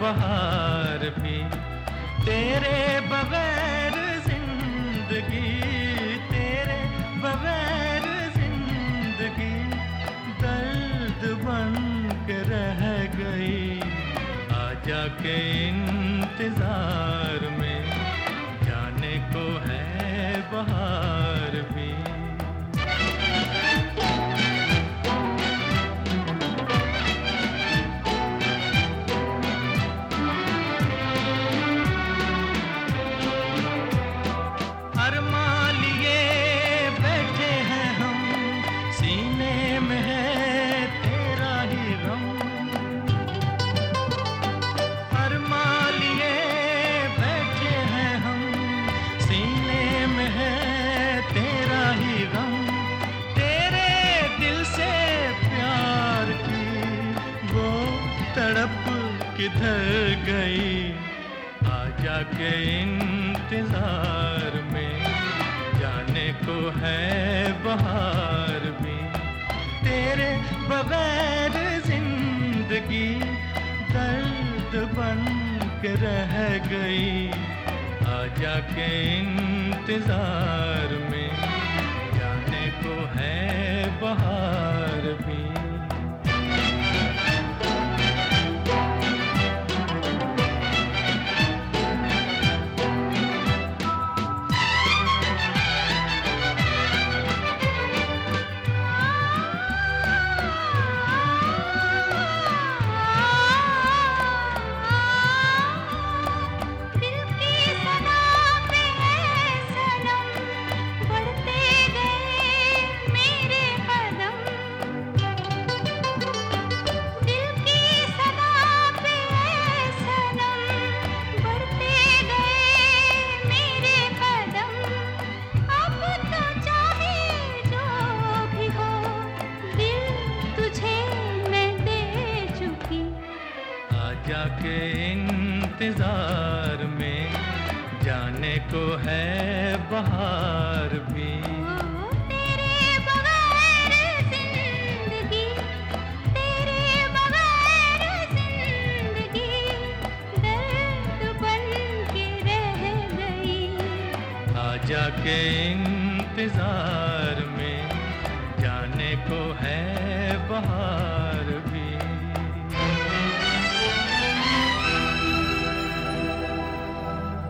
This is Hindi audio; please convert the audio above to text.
बहार भी। तेरे बगैर ज़िंदगी, तेरे बगैर ज़िंदगी दर्द बन के रह गई। आजा के इंतज़ार किधर गई? आजा के इंतज़ार में, जाने को है बहार भी तेरे बगैर ज़िंदगी दर्द बन के रह गई। आजा के इंतज़ार में, जाने को है बहार इंतज़ार में जाने को है बहार भी। तेरे बगैर ज़िंदगी तेरे बगैर ज़िंदगी दर्द बन के रह गई। आजा के इंतज़ार में जाने को है बहार